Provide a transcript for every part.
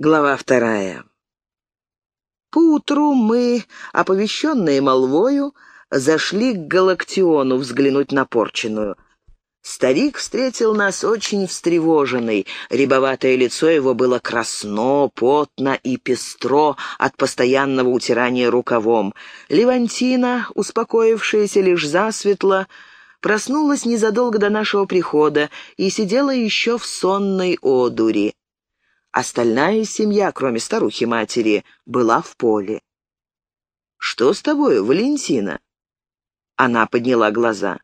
Глава вторая. Поутру мы, оповещенные молвою, зашли к Галактиону взглянуть на порченую. Старик встретил нас очень встревоженный. Рябоватое лицо его было красно, потно и пестро от постоянного утирания рукавом. Левантина, успокоившаяся лишь засветло, проснулась незадолго до нашего прихода и сидела еще в сонной одури. Остальная семья, кроме старухи-матери, была в поле. «Что с тобой, Валентина?» Она подняла глаза.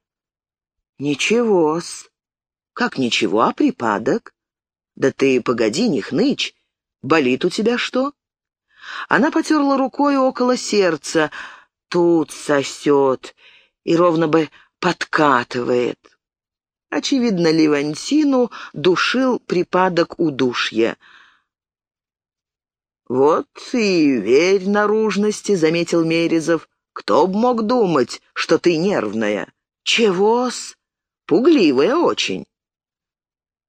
«Ничего-с». «Как ничего, а припадок?» «Да ты погоди, не хнычь. Болит у тебя что?» Она потерла рукой около сердца. Тут сосет и ровно бы подкатывает. Очевидно, Левантину душил припадок удушья. «Вот и верь наружности», — заметил Мерезов. «Кто б мог думать, что ты нервная?» «Чего-с? Пугливая очень».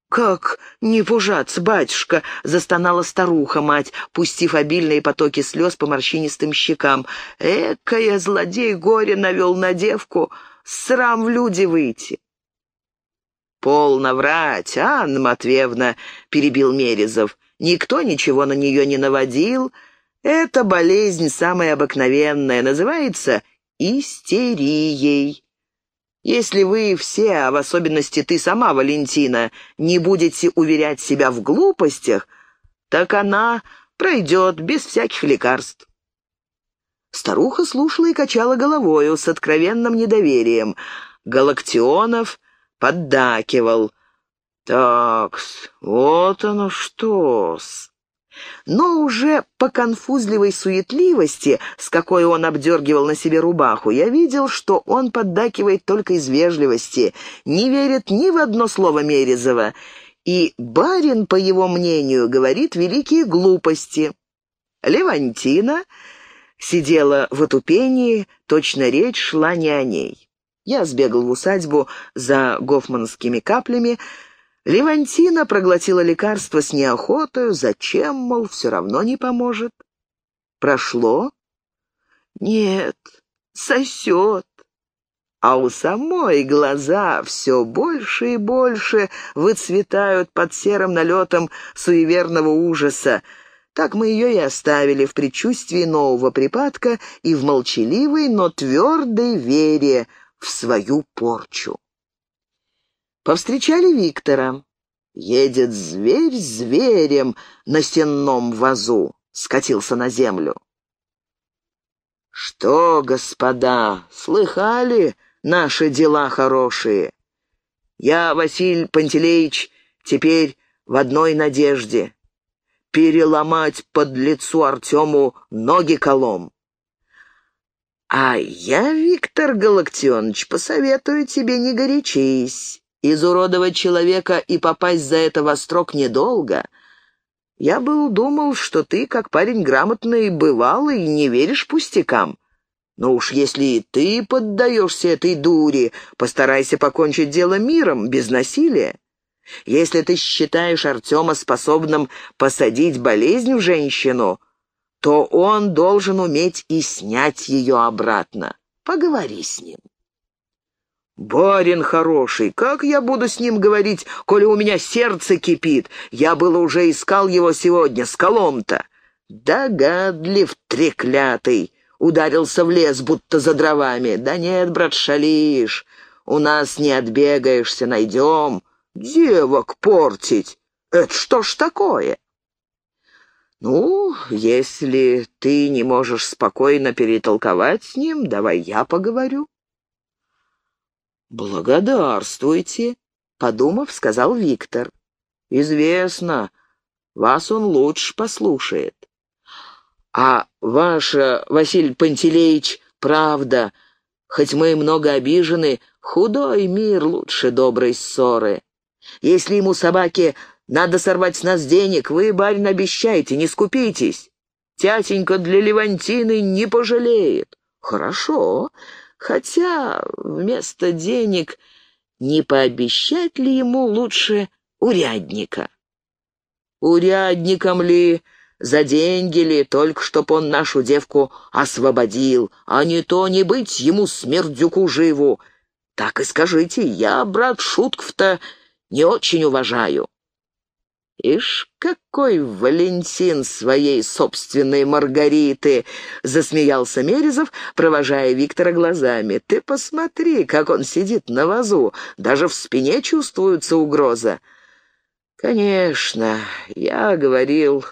«Как не пужаться, батюшка!» — застонала старуха-мать, пустив обильные потоки слез по морщинистым щекам. «Экая злодей горе навел на девку, срам в люди выйти!» «Полно врать, Анна Матвеевна!» — перебил Мерезов. Никто ничего на нее не наводил. Эта болезнь самая обыкновенная, называется истерией. Если вы все, а в особенности ты сама, Валентина, не будете уверять себя в глупостях, так она пройдет без всяких лекарств. Старуха слушала и качала головою с откровенным недоверием. Галактионов поддакивал. «Такс, вот оно что-с!» Но уже по конфузливой суетливости, с какой он обдергивал на себе рубаху, я видел, что он поддакивает только из вежливости, не верит ни в одно слово Мерезова, и барин, по его мнению, говорит великие глупости. Левантина сидела в отупении, точно речь шла не о ней. Я сбегал в усадьбу за гофманскими каплями, Левантина проглотила лекарство с неохотою. Зачем, мол, все равно не поможет? Прошло? Нет, сосет. А у самой глаза все больше и больше выцветают под серым налетом суеверного ужаса. Так мы ее и оставили в предчувствии нового припадка и в молчаливой, но твердой вере в свою порчу. Повстречали Виктора. Едет зверь зверем на сенном вазу. Скатился на землю. «Что, господа, слыхали наши дела хорошие? Я, Василий Пантелеич, теперь в одной надежде — переломать под лицу Артему ноги колом. А я, Виктор Галактионович, посоветую тебе не горячись. Изуродовать человека и попасть за это во строк недолго. Я был думал, что ты, как парень грамотный, бывалый, не веришь пустякам. Но уж если и ты поддаешься этой дури, постарайся покончить дело миром, без насилия. Если ты считаешь Артема способным посадить болезнь в женщину, то он должен уметь и снять ее обратно. Поговори с ним. «Барин хороший, как я буду с ним говорить, коли у меня сердце кипит? Я было уже искал его сегодня, с колом-то». «Догадлив, треклятый!» Ударился в лес, будто за дровами. «Да нет, брат, шалишь. У нас не отбегаешься, найдем. Девок портить. Это что ж такое?» «Ну, если ты не можешь спокойно перетолковать с ним, давай я поговорю». «Благодарствуйте», — подумав, сказал Виктор. «Известно, вас он лучше послушает». «А ваша, Василий Пантелеич, правда, хоть мы и много обижены, худой мир лучше доброй ссоры. Если ему, собаке, надо сорвать с нас денег, вы, барин, обещайте, не скупитесь. Тятенька для Левантины не пожалеет». «Хорошо, Хотя вместо денег не пообещать ли ему лучше урядника? Урядником ли За деньги ли, только чтоб он нашу девку освободил, а не то не быть ему смердюку живу. Так и скажите, я, брат, шутков-то не очень уважаю». «Ишь, какой Валентин своей собственной Маргариты!» — засмеялся Мерезов, провожая Виктора глазами. «Ты посмотри, как он сидит на вазу, даже в спине чувствуется угроза». «Конечно, я говорил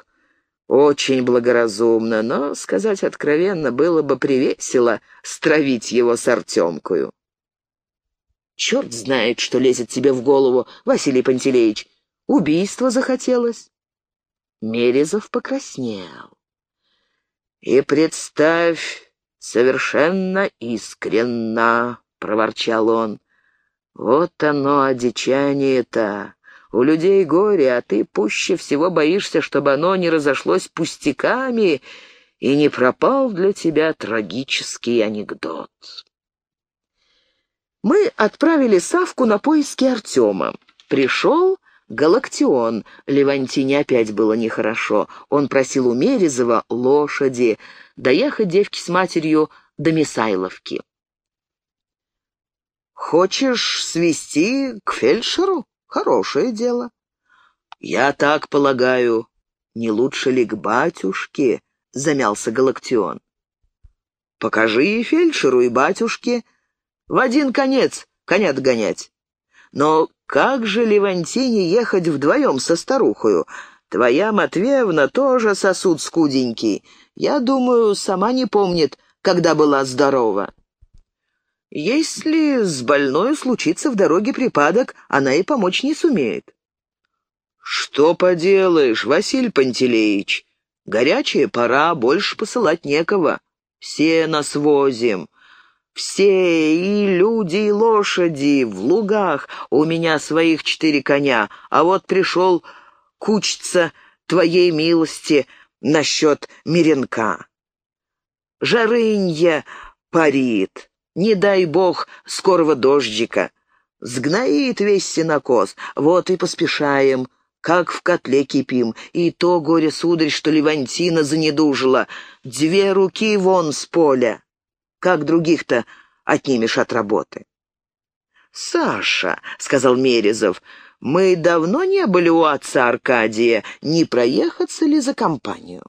очень благоразумно, но, сказать откровенно, было бы привесело стравить его с Артемкою». «Черт знает, что лезет тебе в голову, Василий Пантелеич!» Убийство захотелось. Мерезов покраснел. «И представь, совершенно искренно», — проворчал он. «Вот оно, одичание-то. У людей горе, а ты пуще всего боишься, чтобы оно не разошлось пустяками и не пропал для тебя трагический анекдот». Мы отправили Савку на поиски Артема. Пришел Галактион. Левантине опять было нехорошо. Он просил у Мерезова лошади, доехать девки с матерью до Мисайловки. «Хочешь свести к фельдшеру? Хорошее дело». «Я так полагаю. Не лучше ли к батюшке?» — замялся Галактион. «Покажи и фельдшеру, и батюшке. В один конец коня догонять. Но как же Левантине ехать вдвоем со старухою? Твоя Матвеевна тоже сосуд скуденький. Я думаю, сама не помнит, когда была здорова. Если с больной случится в дороге припадок, она и помочь не сумеет. «Что поделаешь, Василий Пантелеич? Горячая пора, больше посылать некого. Все нас возим. Все, и люди, и лошади, в лугах. У меня своих четыре коня, а вот пришел кучиться твоей милости насчет Миренка. Жарынья парит, не дай бог скорого дождика. Сгноит весь сенокос, вот и поспешаем, как в котле кипим. И то горе, сударь, что Левантина занедужила. Две руки вон с поля. Как других-то отнимешь от работы?» «Саша», — сказал Мерезов, — «мы давно не были у отца Аркадия. Не проехаться ли за компанию?»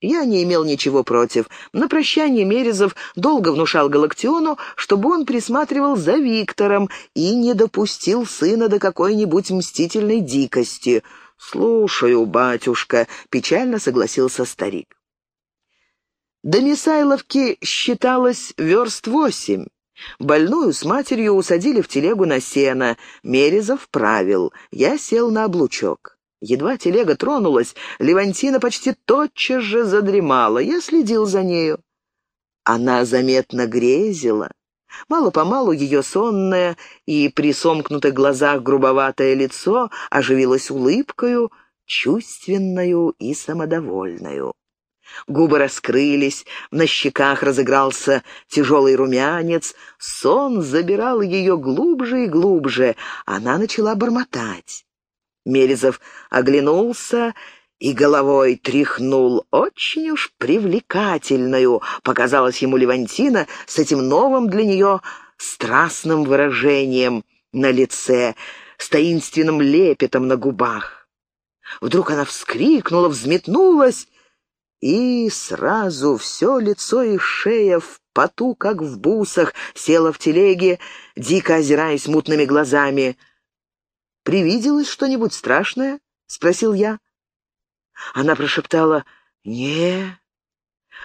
Я не имел ничего против. На прощание Мерезов долго внушал Галактиону, чтобы он присматривал за Виктором и не допустил сына до какой-нибудь мстительной дикости. «Слушаю, батюшка», — печально согласился старик. До Мисайловки считалось верст восемь. Больную с матерью усадили в телегу на сено. Мерезов правил. Я сел на облучок. Едва телега тронулась, Левантина почти тотчас же задремала. Я следил за нею. Она заметно грезила. Мало-помалу ее сонное и при сомкнутых глазах грубоватое лицо оживилось улыбкою, чувственную и самодовольную. Губы раскрылись, на щеках разыгрался тяжелый румянец. Сон забирал ее глубже и глубже. Она начала бормотать. Мерезов оглянулся и головой тряхнул. Очень уж привлекательную показалась ему Левантина с этим новым для нее страстным выражением на лице, с таинственным лепетом на губах. Вдруг она вскрикнула, взметнулась и сразу все лицо и шея в поту, как в бусах, села в телеге, дико озираясь мутными глазами. «Привиделось что-нибудь страшное?» — спросил я. Она прошептала «Не».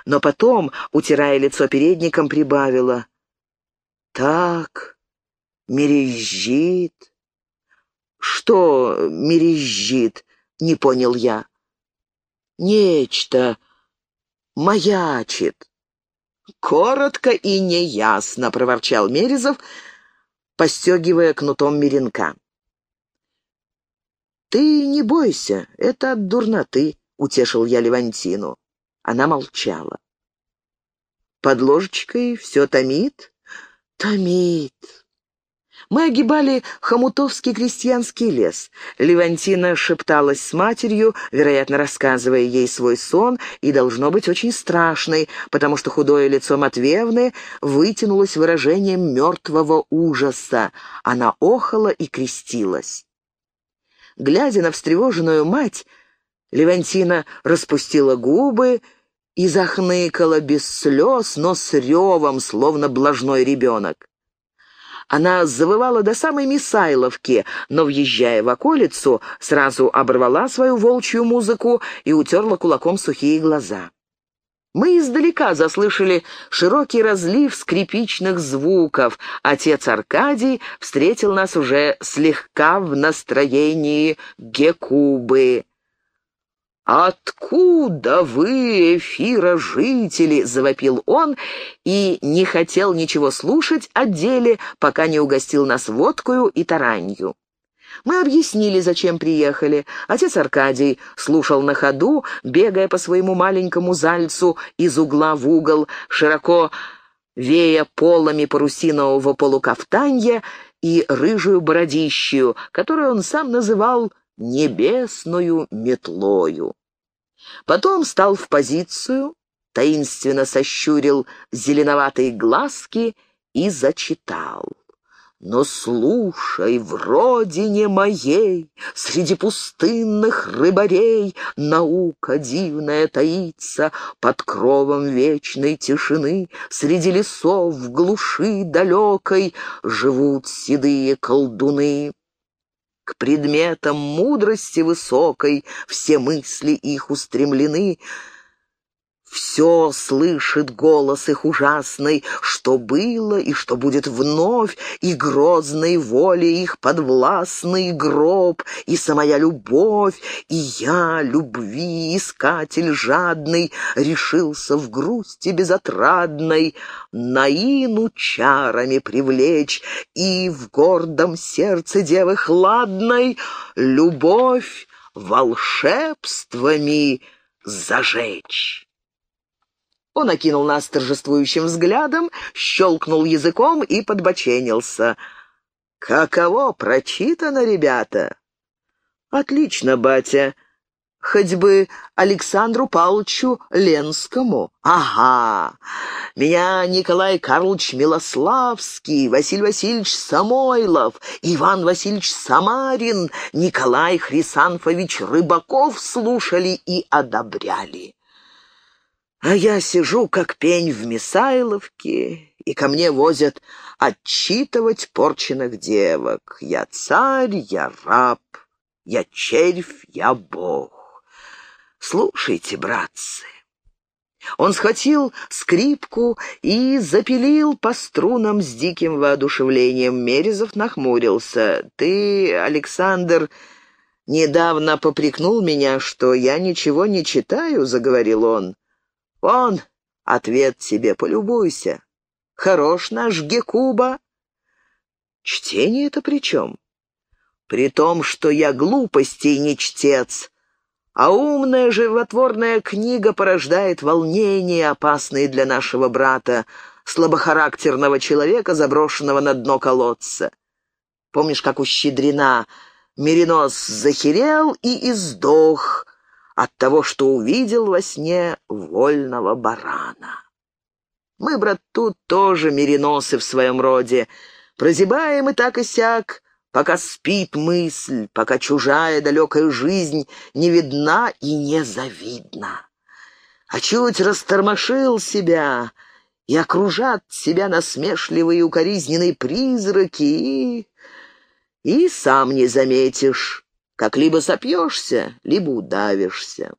Но потом, утирая лицо передником, прибавила «Так, мережит». «Что мережит?» — не понял я. «Нечто маячит. «Коротко и неясно», — проворчал Мерезов, постегивая кнутом меренка. «Ты не бойся, это от дурноты», — утешил я Левантину. Она молчала. «Под ложечкой все томит?» «Томит. Мы огибали хомутовский крестьянский лес. Левантина шепталась с матерью, вероятно, рассказывая ей свой сон, и должно быть очень страшный, потому что худое лицо Матвеевны вытянулось выражением мертвого ужаса. Она охала и крестилась. Глядя на встревоженную мать, Левантина распустила губы и захныкала без слез, но с ревом, словно блажной ребенок. Она завывала до самой Мисайловки, но, въезжая в околицу, сразу оборвала свою волчью музыку и утерла кулаком сухие глаза. Мы издалека заслышали широкий разлив скрипичных звуков. Отец Аркадий встретил нас уже слегка в настроении гекубы. «Откуда вы, эфира жители?» — завопил он и не хотел ничего слушать о деле, пока не угостил нас водкою и таранью. Мы объяснили, зачем приехали. Отец Аркадий слушал на ходу, бегая по своему маленькому зальцу из угла в угол, широко вея полами парусинового полукафтанья и рыжую бородищую, которую он сам называл небесную метлою. Потом стал в позицию, таинственно сощурил зеленоватые глазки и зачитал. Но слушай, в родине моей, Среди пустынных рыбарей Наука дивная таится Под кровом вечной тишины, Среди лесов в глуши далекой Живут седые колдуны. К предметам мудрости высокой все мысли их устремлены, все слышит голос их ужасный, что было и что будет вновь, и грозной воле их подвластный гроб, и самая любовь, и я, любви, искатель жадный, решился в грусти безотрадной Наину чарами привлечь и в гордом сердце девы хладной любовь волшебствами зажечь. Он окинул нас торжествующим взглядом, щелкнул языком и подбоченился. «Каково прочитано, ребята?» «Отлично, батя. Хоть бы Александру Павловичу Ленскому. Ага. Меня Николай Карлович Милославский, Василий Васильевич Самойлов, Иван Васильевич Самарин, Николай Хрисанфович Рыбаков слушали и одобряли. А я сижу, как пень в Мисайловке, и ко мне возят отчитывать порченных девок. Я царь, я раб, я червь, я бог. Слушайте, братцы. Он схватил скрипку и запилил по струнам с диким воодушевлением. Мерезов нахмурился. «Ты, Александр, недавно попрекнул меня, что я ничего не читаю», — заговорил он. Вон, ответ себе полюбуйся. Хорош наш Гекуба. Чтение это при чем? При том, что я глупостей не чтец, а умная животворная книга порождает волнения, опасные для нашего брата, слабохарактерного человека, заброшенного на дно колодца. Помнишь, как у Щедрина Меринос захерел и издох, от того, что увидел во сне вольного барана. Мы, брат, тут тоже мериносы в своем роде. Прозябаем и так и сяк, пока спит мысль, пока чужая далекая жизнь не видна и не завидна. А чуть растормошил себя, и окружат себя насмешливые укоризненные призраки, и... и сам не заметишь, как либо сопьешься, либо удавишься.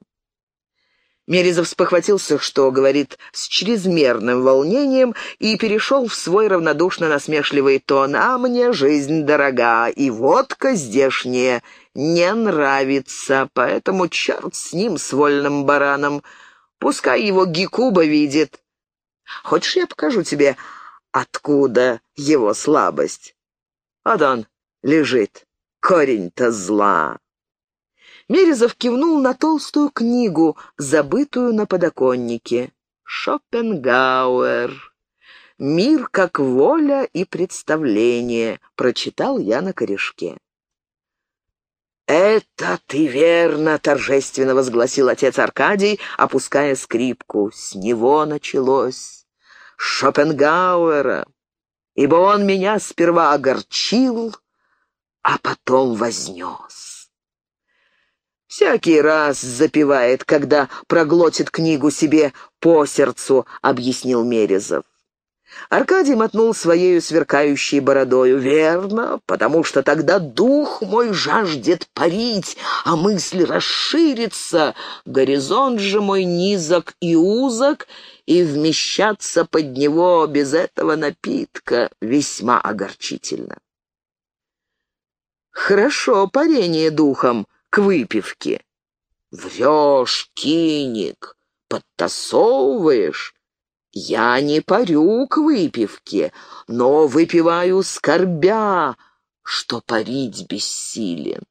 Мерезов спохватился, что говорит с чрезмерным волнением, и перешел в свой равнодушно-насмешливый тон. «А мне жизнь дорога, и водка здешняя не нравится, поэтому черт с ним, с вольным бараном. Пускай его Гекуба видит. Хочешь, я покажу тебе, откуда его слабость? Вот он лежит корень-то зла!» Мерезов кивнул на толстую книгу, забытую на подоконнике. «Шопенгауэр. «Мир как воля и представление», — прочитал я на корешке. «Это ты верно!» — торжественно возгласил отец Аркадий, опуская скрипку. «С него началось. Шопенгауэра. Ибо он меня сперва огорчил, а потом вознес». «Всякий раз запевает, когда проглотит книгу себе по сердцу», — объяснил Мерезов. Аркадий мотнул своею сверкающей бородою. «Верно, потому что тогда дух мой жаждет парить, а мысль расширится. Горизонт же мой низок и узок, и вмещаться под него без этого напитка весьма огорчительно». «Хорошо парение духом к выпивке». «Врешь, киник, подтасовываешь». Я не парю к выпивке, но выпиваю скорбя, что парить бессилен.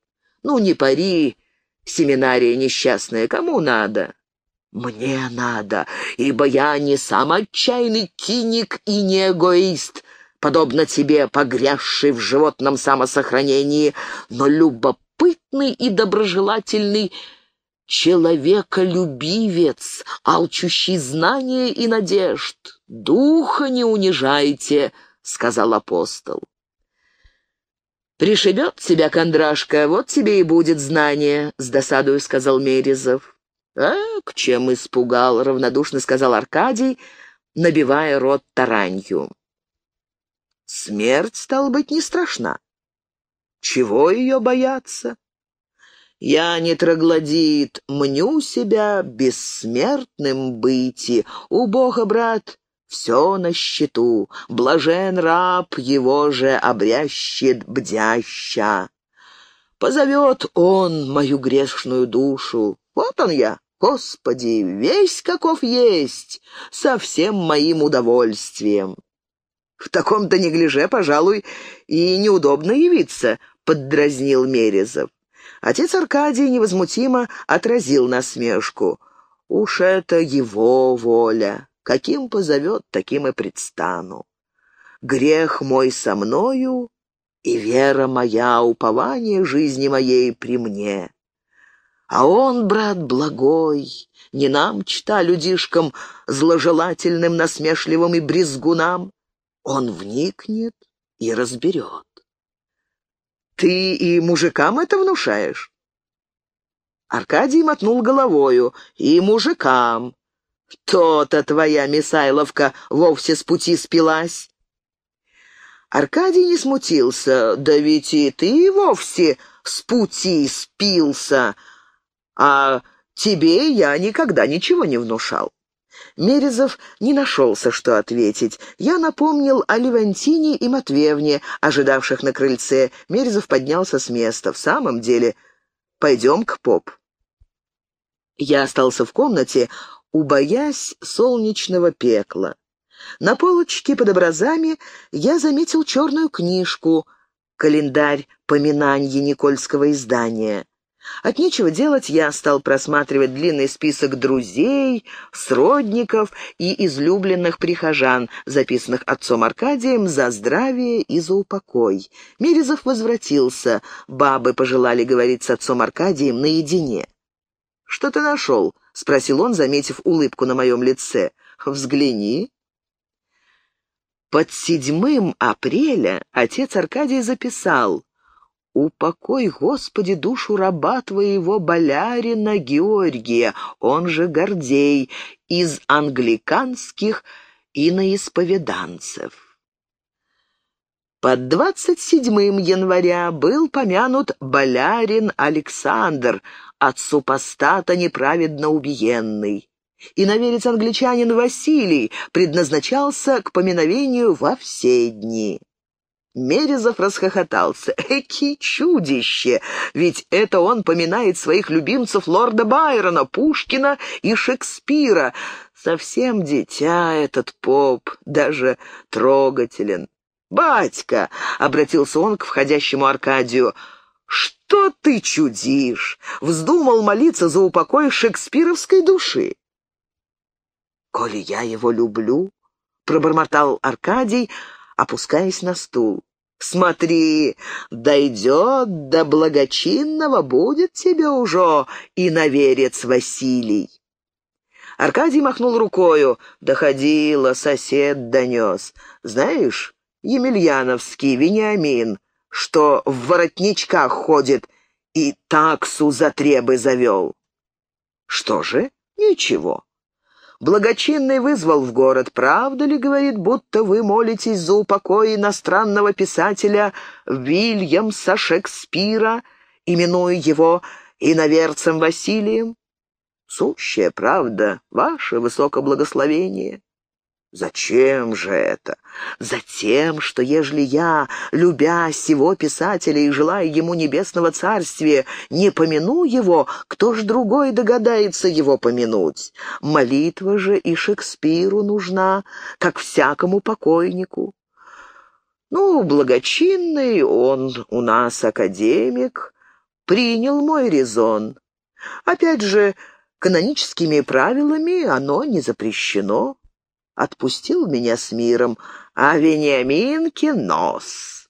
Ну, не пари, семинария несчастная, кому надо? Мне надо, ибо я не сам отчаянный киник и не эгоист, подобно тебе, погрязший в животном самосохранении, но любопытный и доброжелательный человеколюбивец, алчущий знания и надежд. Духа не унижайте, — сказал апостол. «Пришибет тебя Кондрашка, вот тебе и будет знание», — с досадою сказал Мерезов. «А, к чем испугал?» — равнодушно сказал Аркадий, набивая рот таранью. «Смерть, стала быть, не страшна. Чего ее бояться?» Я не троглодит, мню себя бессмертным быти. У Бога, брат, все на счету. Блажен раб, его же обрящет бдяща. Позовет он мою грешную душу. Вот он я, Господи, весь каков есть, со всем моим удовольствием. В таком-то неглиже, пожалуй, и неудобно явиться, — поддразнил Мерезов. Отец Аркадий невозмутимо отразил насмешку. «Уж это его воля. Каким позовет, таким и предстану. Грех мой со мною, и вера моя, упование жизни моей при мне. А он, брат, благой, не нам, чта людишкам, зложелательным, насмешливым и брезгунам. Он вникнет и разберет. Ты и мужикам это внушаешь?» Аркадий мотнул головою. «И мужикам. То-то твоя Мисайловка вовсе с пути спилась». Аркадий не смутился. «Да ведь и ты вовсе с пути спился, а тебе я никогда ничего не внушал». Мерезов не нашелся, что ответить. Я напомнил о Левантине и Матвеевне, ожидавших на крыльце. Мерезов поднялся с места. В самом деле, пойдем к поп. Я остался в комнате, убоясь солнечного пекла. На полочке под образами я заметил черную книжку, календарь поминанья Никольского издания. От нечего делать я стал просматривать длинный список друзей, сродников и излюбленных прихожан, записанных отцом Аркадием за здравие и за упокой. Мерезов возвратился, бабы пожелали говорить с отцом Аркадием наедине. «Что ты нашел?» — спросил он, заметив улыбку на моем лице. «Взгляни». Под седьмым апреля отец Аркадий записал «Упокой, Господи, душу раба твоего болярина Георгия, он же Гордей, из англиканских иноисповеданцев». Под 27 января был помянут болярин Александр, от супостата неправедно убиенный. И наверец-англичанин Василий предназначался к поминовению во все дни. Мерезов расхохотался. «Эки чудище! Ведь это он поминает своих любимцев лорда Байрона, Пушкина и Шекспира. Совсем дитя этот поп, даже трогателен. «Батька!» — обратился он к входящему Аркадию. «Что ты чудишь? Вздумал молиться за упокой шекспировской души?» «Коли я его люблю, пробормотал Аркадий, опускаясь на стул. «Смотри, дойдет до благочинного, будет тебе уже и наверец Василий». Аркадий махнул рукою. Доходило, сосед донес. Знаешь, Емельяновский Вениамин, что в воротничках ходит и таксу за требы завел. Что же? Ничего. Благочинный вызвал в город. «Правда ли, — говорит, — будто вы молитесь за упокой иностранного писателя Вильямса Шекспира, именуя его иноверцем Василием?» «Сущая правда, ваше высокоблагословение». Зачем же это? Затем, что ежели я, любя сего писателя и желая ему небесного царствия, не помяну его, кто ж другой догадается его помянуть? Молитва же и Шекспиру нужна, как всякому покойнику. Ну, благочинный он у нас академик, принял мой резон. Опять же, каноническими правилами оно не запрещено отпустил меня с миром, а Вениаминке нос.